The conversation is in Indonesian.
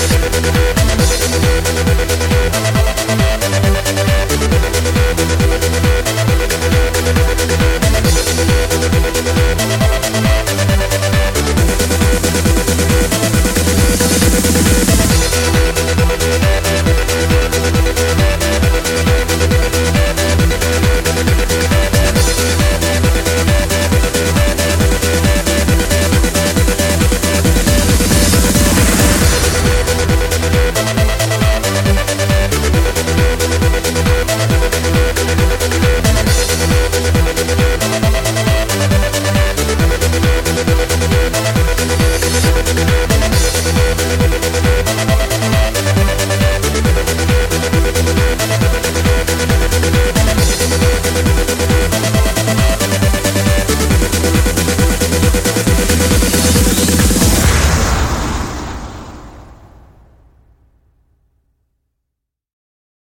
¡Gracias! you.